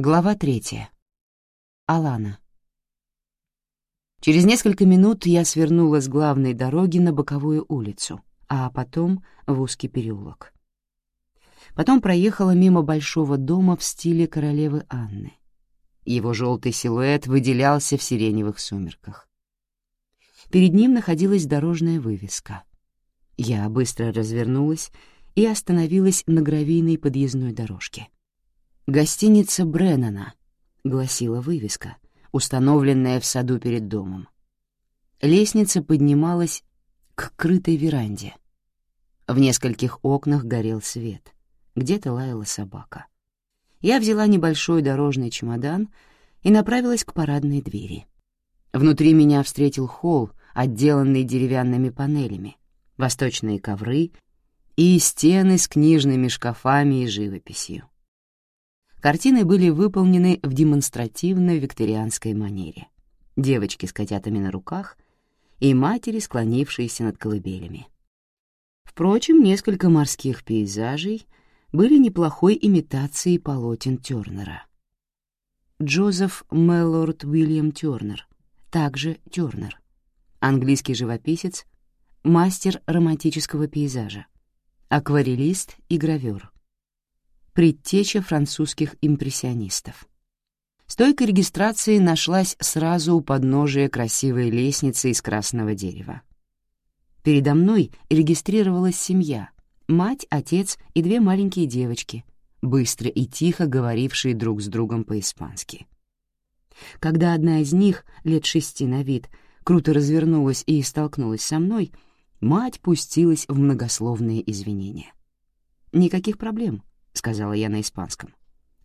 Глава третья. Алана. Через несколько минут я свернула с главной дороги на боковую улицу, а потом в узкий переулок. Потом проехала мимо большого дома в стиле королевы Анны. Его желтый силуэт выделялся в сиреневых сумерках. Перед ним находилась дорожная вывеска. Я быстро развернулась и остановилась на гравийной подъездной дорожке. «Гостиница Бреннана», — гласила вывеска, установленная в саду перед домом. Лестница поднималась к крытой веранде. В нескольких окнах горел свет. Где-то лаяла собака. Я взяла небольшой дорожный чемодан и направилась к парадной двери. Внутри меня встретил холл, отделанный деревянными панелями, восточные ковры и стены с книжными шкафами и живописью. Картины были выполнены в демонстративно-викторианской манере. Девочки с котятами на руках и матери, склонившиеся над колыбелями. Впрочем, несколько морских пейзажей были неплохой имитацией полотен Тёрнера. Джозеф Меллорд Уильям Тёрнер, также Тёрнер, английский живописец, мастер романтического пейзажа, акварелист и гравер предтеча французских импрессионистов. Стойка регистрации нашлась сразу у подножия красивой лестницы из красного дерева. Передо мной регистрировалась семья — мать, отец и две маленькие девочки, быстро и тихо говорившие друг с другом по-испански. Когда одна из них, лет шести на вид, круто развернулась и столкнулась со мной, мать пустилась в многословные извинения. Никаких проблем сказала я на испанском.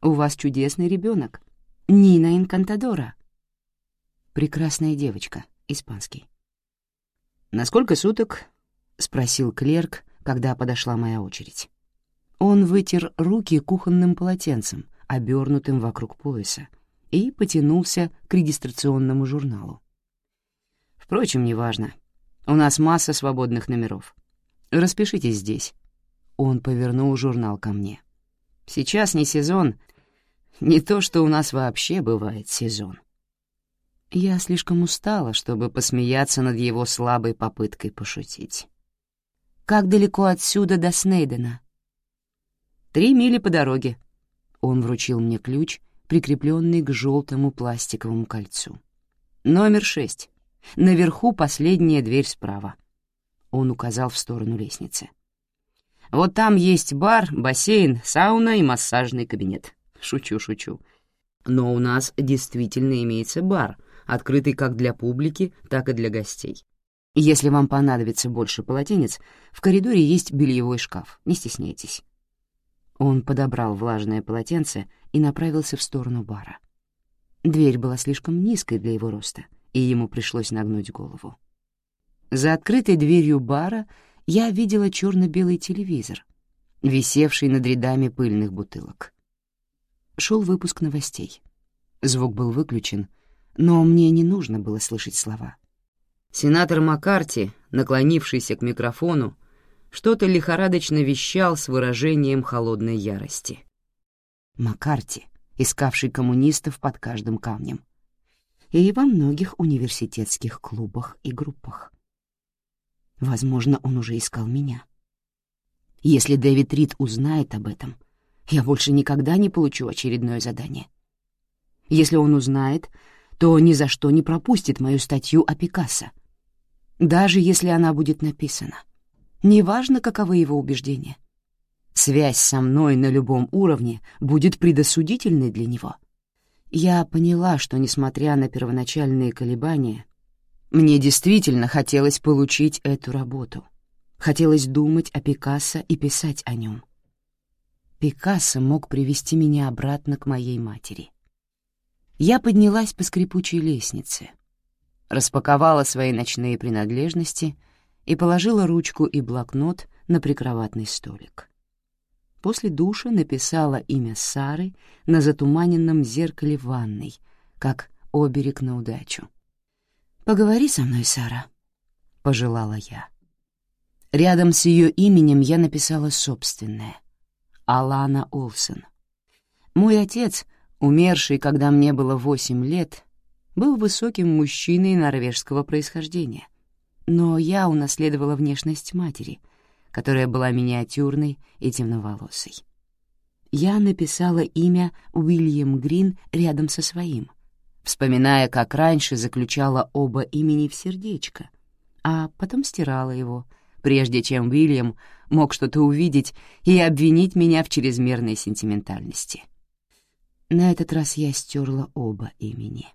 «У вас чудесный ребенок. Нина Инкантадора». «Прекрасная девочка», испанский. «На сколько суток?» — спросил клерк, когда подошла моя очередь. Он вытер руки кухонным полотенцем, обернутым вокруг пояса, и потянулся к регистрационному журналу. «Впрочем, неважно. У нас масса свободных номеров. Распишитесь здесь». Он повернул журнал ко мне. Сейчас не сезон, не то, что у нас вообще бывает сезон. Я слишком устала, чтобы посмеяться над его слабой попыткой пошутить. «Как далеко отсюда до Снейдена?» «Три мили по дороге». Он вручил мне ключ, прикрепленный к желтому пластиковому кольцу. «Номер шесть. Наверху последняя дверь справа». Он указал в сторону лестницы. Вот там есть бар, бассейн, сауна и массажный кабинет. Шучу, шучу. Но у нас действительно имеется бар, открытый как для публики, так и для гостей. Если вам понадобится больше полотенец, в коридоре есть бельевой шкаф, не стесняйтесь. Он подобрал влажное полотенце и направился в сторону бара. Дверь была слишком низкой для его роста, и ему пришлось нагнуть голову. За открытой дверью бара я видела черно-белый телевизор, висевший над рядами пыльных бутылок. Шел выпуск новостей. Звук был выключен, но мне не нужно было слышать слова. Сенатор Маккарти, наклонившийся к микрофону, что-то лихорадочно вещал с выражением холодной ярости. Маккарти, искавший коммунистов под каждым камнем. И во многих университетских клубах и группах. Возможно, он уже искал меня. Если Дэвид Рид узнает об этом, я больше никогда не получу очередное задание. Если он узнает, то ни за что не пропустит мою статью о Пикассо, даже если она будет написана. Неважно, каковы его убеждения. Связь со мной на любом уровне будет предосудительной для него. Я поняла, что, несмотря на первоначальные колебания, мне действительно хотелось получить эту работу. Хотелось думать о Пикассо и писать о нем. Пикассо мог привести меня обратно к моей матери. Я поднялась по скрипучей лестнице, распаковала свои ночные принадлежности и положила ручку и блокнот на прикроватный столик. После душа написала имя Сары на затуманенном зеркале ванной, как оберег на удачу. «Поговори со мной, Сара», — пожелала я. Рядом с ее именем я написала собственное — Алана Олсен. Мой отец, умерший, когда мне было восемь лет, был высоким мужчиной норвежского происхождения. Но я унаследовала внешность матери, которая была миниатюрной и темноволосой. Я написала имя Уильям Грин рядом со своим, вспоминая, как раньше заключала оба имени в сердечко, а потом стирала его, прежде чем Уильям мог что-то увидеть и обвинить меня в чрезмерной сентиментальности. На этот раз я стерла оба имени,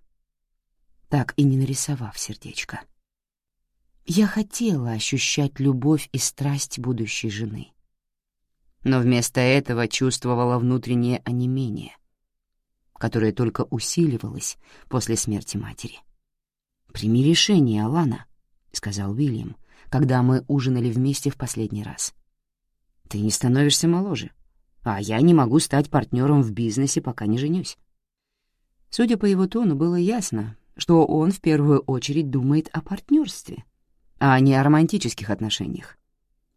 так и не нарисовав сердечко. Я хотела ощущать любовь и страсть будущей жены, но вместо этого чувствовала внутреннее онемение, которое только усиливалось после смерти матери. «Прими решение, Алана», — сказал Уильям, когда мы ужинали вместе в последний раз. «Ты не становишься моложе, а я не могу стать партнером в бизнесе, пока не женюсь». Судя по его тону, было ясно, что он в первую очередь думает о партнерстве, а не о романтических отношениях,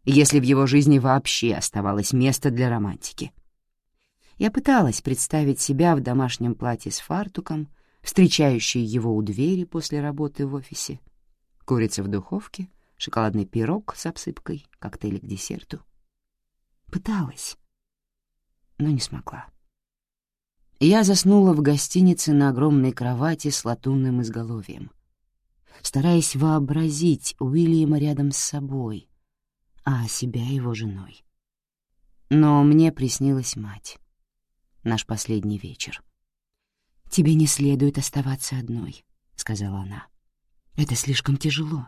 если в его жизни вообще оставалось место для романтики. Я пыталась представить себя в домашнем платье с фартуком, встречающей его у двери после работы в офисе, курица в духовке, шоколадный пирог с обсыпкой, коктейли к десерту. Пыталась, но не смогла. Я заснула в гостинице на огромной кровати с латунным изголовьем, стараясь вообразить Уильяма рядом с собой, а себя его женой. Но мне приснилась мать. Наш последний вечер. «Тебе не следует оставаться одной», — сказала она. «Это слишком тяжело».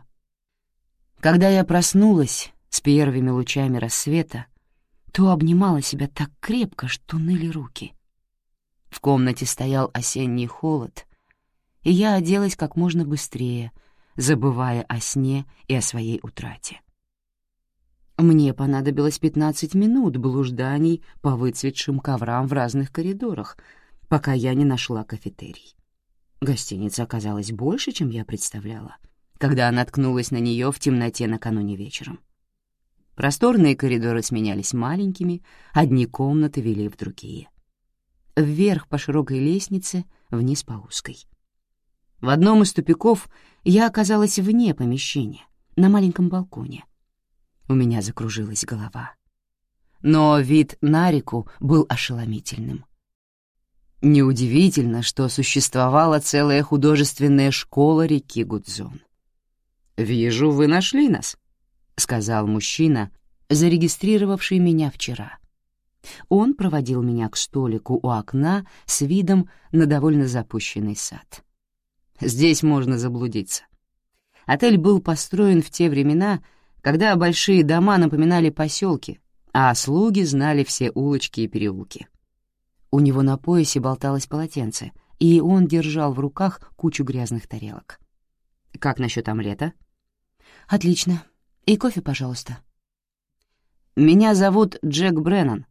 Когда я проснулась с первыми лучами рассвета, то обнимала себя так крепко, что ныли руки. В комнате стоял осенний холод, и я оделась как можно быстрее, забывая о сне и о своей утрате. Мне понадобилось 15 минут блужданий по выцветшим коврам в разных коридорах, пока я не нашла кафетерий. Гостиница оказалась больше, чем я представляла, когда наткнулась на нее в темноте накануне вечером. Просторные коридоры сменялись маленькими, одни комнаты вели в другие. Вверх по широкой лестнице, вниз по узкой. В одном из тупиков я оказалась вне помещения, на маленьком балконе. У меня закружилась голова. Но вид на реку был ошеломительным. Неудивительно, что существовала целая художественная школа реки Гудзон. «Вижу, вы нашли нас», — сказал мужчина, зарегистрировавший меня вчера. Он проводил меня к столику у окна с видом на довольно запущенный сад. Здесь можно заблудиться. Отель был построен в те времена, когда большие дома напоминали поселки, а слуги знали все улочки и переулки. У него на поясе болталось полотенце, и он держал в руках кучу грязных тарелок. «Как насчет омлета?» «Отлично. И кофе, пожалуйста». «Меня зовут Джек Бреннан.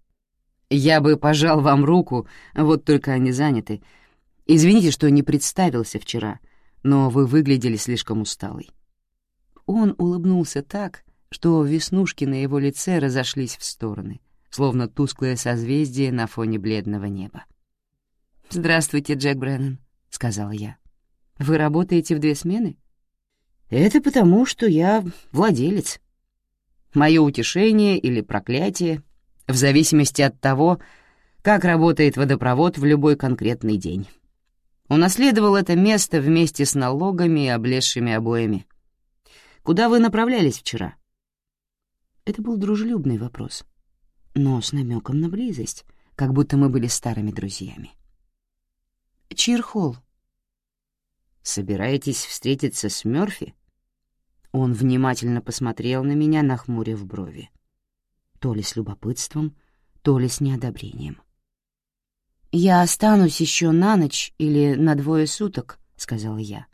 Я бы пожал вам руку, вот только они заняты. Извините, что не представился вчера, но вы выглядели слишком усталой». Он улыбнулся так, что веснушки на его лице разошлись в стороны, словно тусклое созвездие на фоне бледного неба. «Здравствуйте, Джек Бреннан», — сказала я. «Вы работаете в две смены?» «Это потому, что я владелец. Мое утешение или проклятие, в зависимости от того, как работает водопровод в любой конкретный день. Унаследовал это место вместе с налогами и облезшими обоями. Куда вы направлялись вчера?» Это был дружелюбный вопрос, но с намеком на близость, как будто мы были старыми друзьями. Чирхол. «Собираетесь встретиться с Мёрфи?» Он внимательно посмотрел на меня, нахмурив брови. То ли с любопытством, то ли с неодобрением. «Я останусь еще на ночь или на двое суток», — сказала я.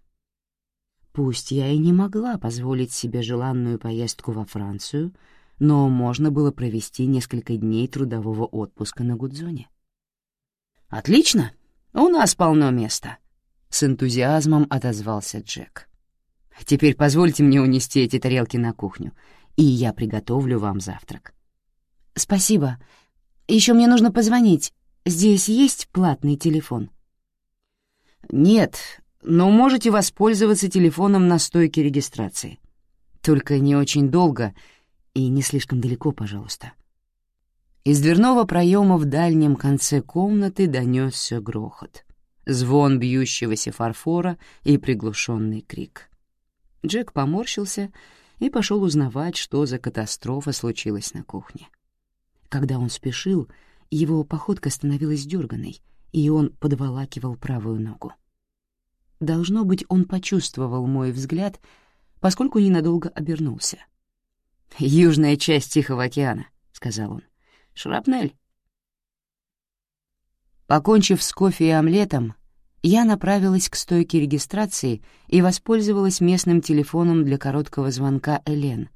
Пусть я и не могла позволить себе желанную поездку во Францию, но можно было провести несколько дней трудового отпуска на Гудзоне. «Отлично! У нас полно места!» — с энтузиазмом отозвался Джек. «Теперь позвольте мне унести эти тарелки на кухню, и я приготовлю вам завтрак». «Спасибо. Еще мне нужно позвонить. здесь есть платный телефон?» «Нет, но можете воспользоваться телефоном на стойке регистрации. Только не очень долго и не слишком далеко, пожалуйста». Из дверного проема в дальнем конце комнаты донесся грохот, звон бьющегося фарфора и приглушенный крик. Джек поморщился и пошел узнавать, что за катастрофа случилась на кухне. Когда он спешил, его походка становилась дерганой, и он подволакивал правую ногу. Должно быть, он почувствовал мой взгляд, поскольку ненадолго обернулся. «Южная часть Тихого океана», — сказал он. «Шрапнель». Покончив с кофе и омлетом, я направилась к стойке регистрации и воспользовалась местным телефоном для короткого звонка Элен,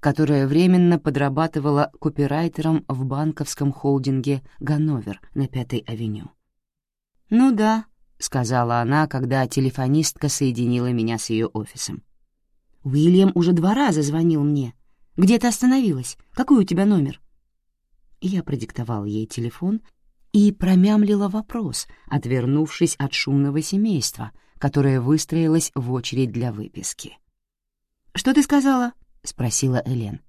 которая временно подрабатывала копирайтером в банковском холдинге «Ганновер» на Пятой авеню. «Ну да», — сказала она, когда телефонистка соединила меня с ее офисом. «Уильям уже два раза звонил мне. Где ты остановилась? Какой у тебя номер?» Я продиктовала ей телефон и промямлила вопрос, отвернувшись от шумного семейства, которое выстроилось в очередь для выписки. «Что ты сказала?» — спросила Элен.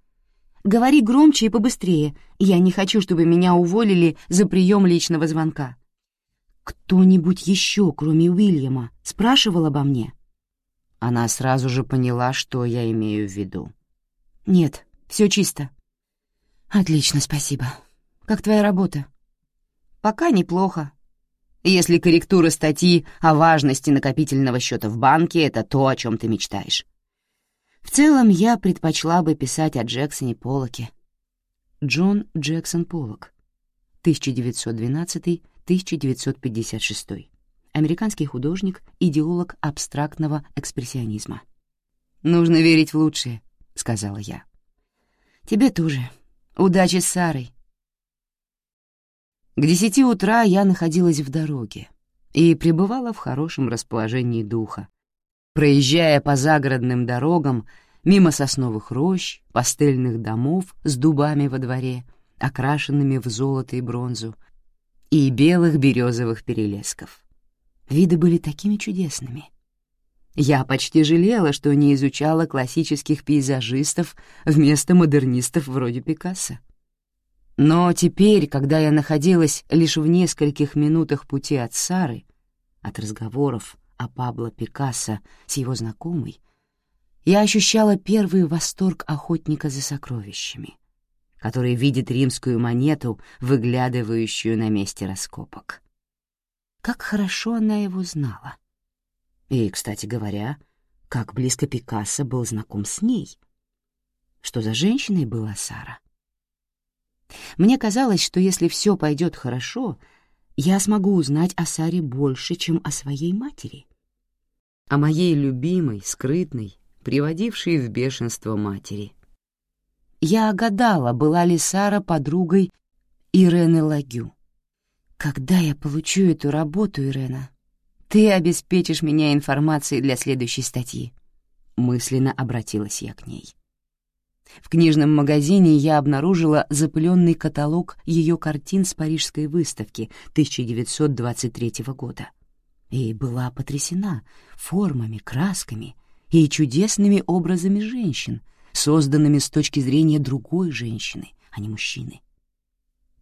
«Говори громче и побыстрее. Я не хочу, чтобы меня уволили за прием личного звонка». «Кто-нибудь еще, кроме Уильяма, спрашивал обо мне?» Она сразу же поняла, что я имею в виду. «Нет, все чисто». «Отлично, спасибо. Как твоя работа?» «Пока неплохо. Если корректура статьи о важности накопительного счета в банке — это то, о чем ты мечтаешь. В целом, я предпочла бы писать о Джексоне Поллоке». Джон Джексон Поллок, 1912 1956. Американский художник, идеолог абстрактного экспрессионизма. «Нужно верить в лучшее», — сказала я. «Тебе тоже. Удачи с Сарой». К десяти утра я находилась в дороге и пребывала в хорошем расположении духа, проезжая по загородным дорогам мимо сосновых рощ, пастельных домов с дубами во дворе, окрашенными в золото и бронзу, и белых березовых перелесков. Виды были такими чудесными. Я почти жалела, что не изучала классических пейзажистов вместо модернистов вроде Пикассо. Но теперь, когда я находилась лишь в нескольких минутах пути от Сары, от разговоров о Пабло Пикассо с его знакомой, я ощущала первый восторг охотника за сокровищами который видит римскую монету, выглядывающую на месте раскопок. Как хорошо она его знала. И, кстати говоря, как близко Пикассо был знаком с ней. Что за женщиной была Сара? Мне казалось, что если все пойдет хорошо, я смогу узнать о Саре больше, чем о своей матери. О моей любимой, скрытной, приводившей в бешенство матери — я гадала, была ли Сара подругой Ирены Лагю. «Когда я получу эту работу, Ирена, ты обеспечишь меня информацией для следующей статьи», — мысленно обратилась я к ней. В книжном магазине я обнаружила запыленный каталог ее картин с парижской выставки 1923 года и была потрясена формами, красками и чудесными образами женщин, созданными с точки зрения другой женщины, а не мужчины.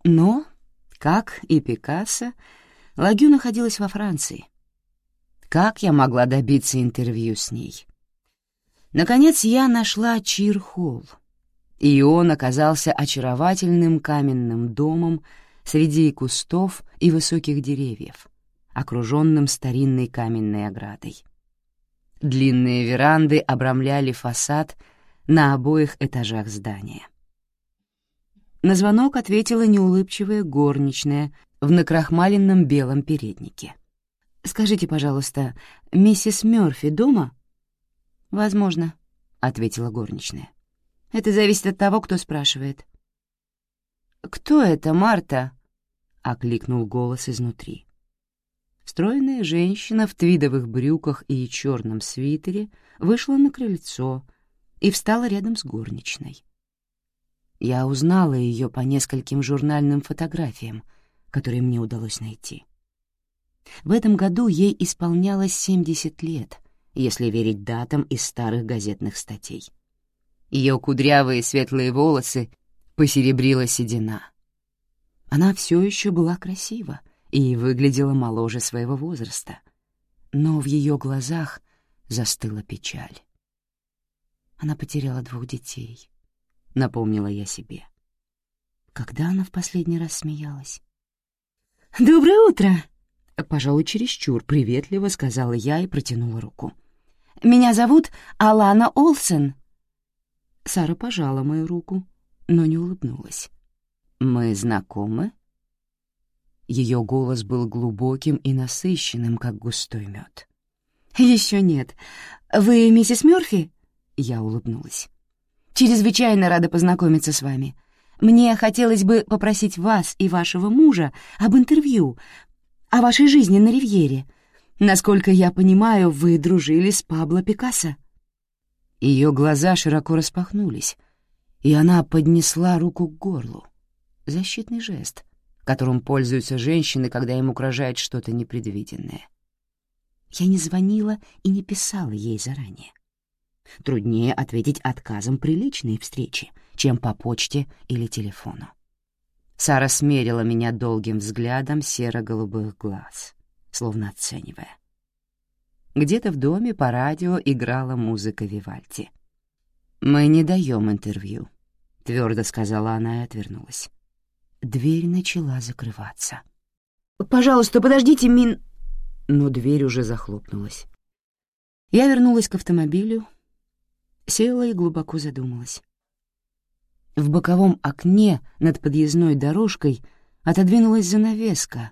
Но, как и Пикассо, Лагю находилась во Франции. Как я могла добиться интервью с ней? Наконец я нашла Чир-Холл, и он оказался очаровательным каменным домом среди кустов и высоких деревьев, окруженным старинной каменной оградой. Длинные веранды обрамляли фасад — на обоих этажах здания. На звонок ответила неулыбчивая горничная в накрахмаленном белом переднике. «Скажите, пожалуйста, миссис Мёрфи дома?» «Возможно», — ответила горничная. «Это зависит от того, кто спрашивает». «Кто это, Марта?» — окликнул голос изнутри. Стройная женщина в твидовых брюках и черном свитере вышла на крыльцо, и встала рядом с горничной. Я узнала ее по нескольким журнальным фотографиям, которые мне удалось найти. В этом году ей исполнялось 70 лет, если верить датам из старых газетных статей. Ее кудрявые светлые волосы посеребрила седина. Она все еще была красива и выглядела моложе своего возраста, но в ее глазах застыла печаль. Она потеряла двух детей, напомнила я себе. Когда она в последний раз смеялась? «Доброе утро!» Пожалуй, чересчур приветливо сказала я и протянула руку. «Меня зовут Алана Олсен». Сара пожала мою руку, но не улыбнулась. «Мы знакомы?» Ее голос был глубоким и насыщенным, как густой мед. «Еще нет. Вы миссис Мёрфи?» Я улыбнулась. «Чрезвычайно рада познакомиться с вами. Мне хотелось бы попросить вас и вашего мужа об интервью, о вашей жизни на Ривьере. Насколько я понимаю, вы дружили с Пабло Пикассо». Ее глаза широко распахнулись, и она поднесла руку к горлу. Защитный жест, которым пользуются женщины, когда им угрожает что-то непредвиденное. Я не звонила и не писала ей заранее. Труднее ответить отказом при личной встрече, чем по почте или телефону. Сара смерила меня долгим взглядом серо-голубых глаз, словно оценивая. Где-то в доме по радио играла музыка Вивальти. «Мы не даем интервью», — твердо сказала она и отвернулась. Дверь начала закрываться. «Пожалуйста, подождите, Мин...» Но дверь уже захлопнулась. Я вернулась к автомобилю, села и глубоко задумалась. В боковом окне над подъездной дорожкой отодвинулась занавеска,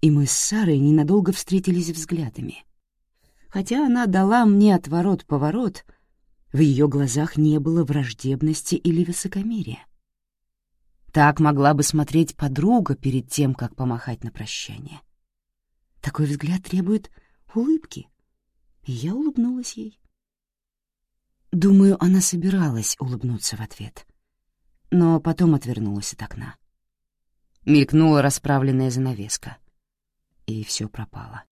и мы с Сарой ненадолго встретились взглядами. Хотя она дала мне отворот-поворот, в ее глазах не было враждебности или высокомерия. Так могла бы смотреть подруга перед тем, как помахать на прощание. Такой взгляд требует улыбки, и я улыбнулась ей. Думаю, она собиралась улыбнуться в ответ, но потом отвернулась от окна. Мелькнула расправленная занавеска, и все пропало.